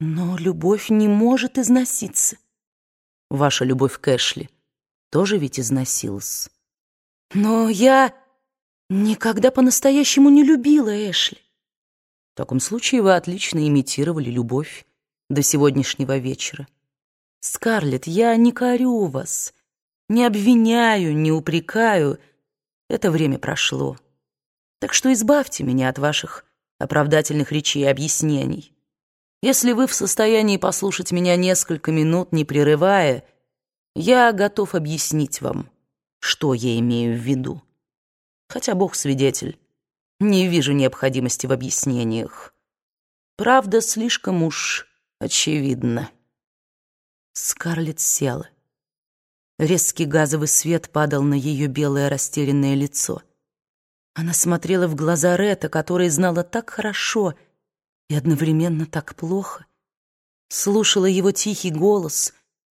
Но любовь не может износиться. Ваша любовь к Эшли тоже ведь износилась. Но я никогда по-настоящему не любила Эшли. В таком случае вы отлично имитировали любовь до сегодняшнего вечера. Скарлетт, я не корю вас, не обвиняю, не упрекаю. Это время прошло. Так что избавьте меня от ваших оправдательных речей и объяснений. Если вы в состоянии послушать меня несколько минут, не прерывая, я готов объяснить вам, что я имею в виду. Хотя Бог свидетель, не вижу необходимости в объяснениях. Правда, слишком уж очевидно. Скарлетт села. Резкий газовый свет падал на ее белое растерянное лицо. Она смотрела в глаза Ретта, который знала так хорошо — и одновременно так плохо. Слушала его тихий голос,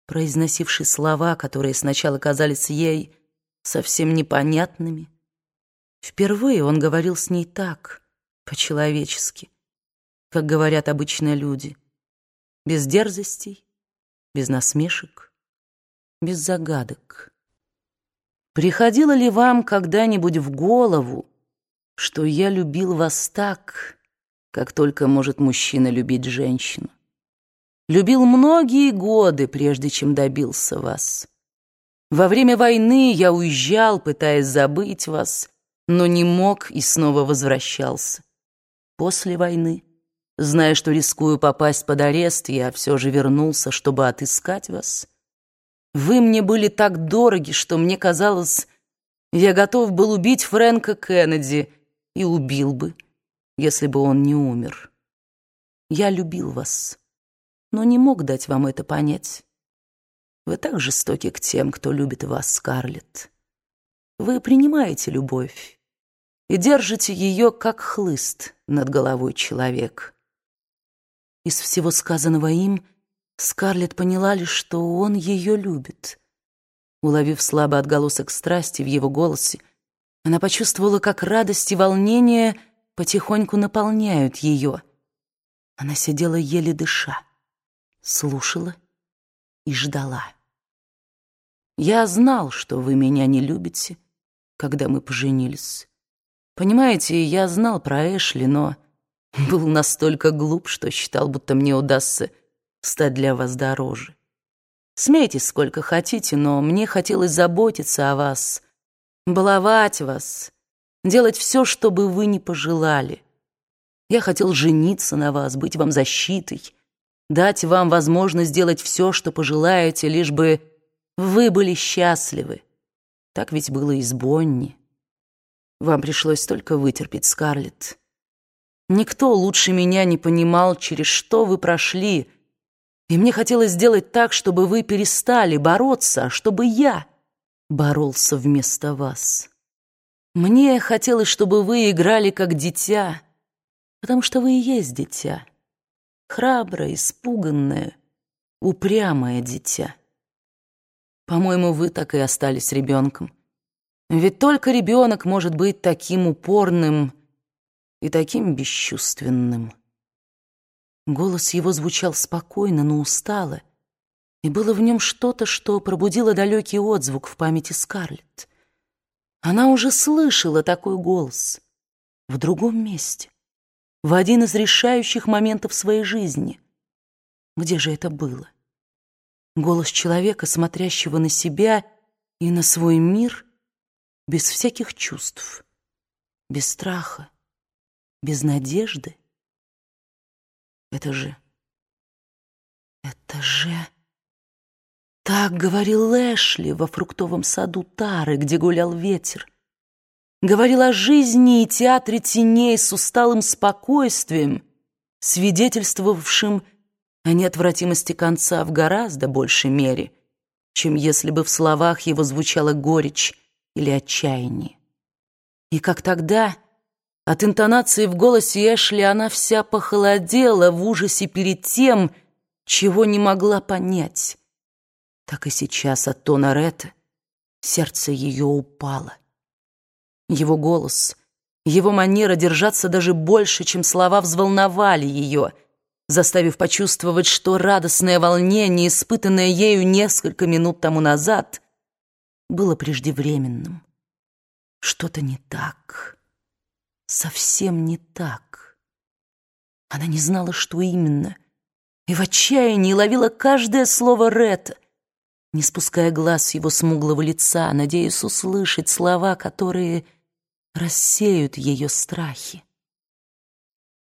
произносивший слова, которые сначала казались ей совсем непонятными. Впервые он говорил с ней так, по-человечески, как говорят обычные люди, без дерзостей, без насмешек, без загадок. Приходило ли вам когда-нибудь в голову, что я любил вас так, как только может мужчина любить женщину. Любил многие годы, прежде чем добился вас. Во время войны я уезжал, пытаясь забыть вас, но не мог и снова возвращался. После войны, зная, что рискую попасть под арест, я все же вернулся, чтобы отыскать вас. Вы мне были так дороги, что мне казалось, я готов был убить Фрэнка Кеннеди и убил бы если бы он не умер. Я любил вас, но не мог дать вам это понять. Вы так жестоки к тем, кто любит вас, Скарлетт. Вы принимаете любовь и держите ее, как хлыст над головой человек. Из всего сказанного им Скарлетт поняла лишь, что он ее любит. Уловив слабый отголосок страсти в его голосе, она почувствовала, как радость и волнение — потихоньку наполняют ее. Она сидела еле дыша, слушала и ждала. Я знал, что вы меня не любите, когда мы поженились. Понимаете, я знал про Эшли, но был настолько глуп, что считал, будто мне удастся стать для вас дороже. Смейтесь сколько хотите, но мне хотелось заботиться о вас, баловать вас, делать все, что бы вы не пожелали. Я хотел жениться на вас, быть вам защитой, дать вам возможность сделать все, что пожелаете, лишь бы вы были счастливы. Так ведь было и с Бонни. Вам пришлось только вытерпеть, Скарлетт. Никто лучше меня не понимал, через что вы прошли, и мне хотелось сделать так, чтобы вы перестали бороться, а чтобы я боролся вместо вас». Мне хотелось, чтобы вы играли как дитя, потому что вы и есть дитя. Храброе, испуганное, упрямое дитя. По-моему, вы так и остались ребенком. Ведь только ребенок может быть таким упорным и таким бесчувственным. Голос его звучал спокойно, но устало, и было в нем что-то, что пробудило далекий отзвук в памяти Скарлетт. Она уже слышала такой голос в другом месте, в один из решающих моментов своей жизни. Где же это было? Голос человека, смотрящего на себя и на свой мир без всяких чувств, без страха, без надежды. Это же... Это же... Так говорил Эшли во фруктовом саду Тары, где гулял ветер. Говорил о жизни и театре теней с усталым спокойствием, свидетельствовавшим о неотвратимости конца в гораздо большей мере, чем если бы в словах его звучала горечь или отчаяние. И как тогда, от интонации в голосе Эшли она вся похолодела в ужасе перед тем, чего не могла понять так и сейчас от тона Ретта сердце ее упало. Его голос, его манера держаться даже больше, чем слова взволновали ее, заставив почувствовать, что радостное волнение, испытанное ею несколько минут тому назад, было преждевременным. Что-то не так, совсем не так. Она не знала, что именно, и в отчаянии ловила каждое слово Ретта, не спуская глаз с его смуглого лица, надеясь услышать слова, которые рассеют ее страхи.